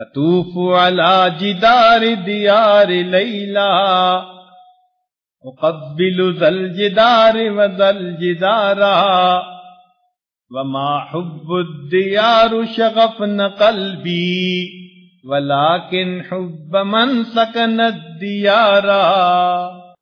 اطوف علا جدار دیار لیلا اقبل ذل جدار و ذل جدارا وما حب الدیار شغفن قلبی ولكن حب من سكن الديارا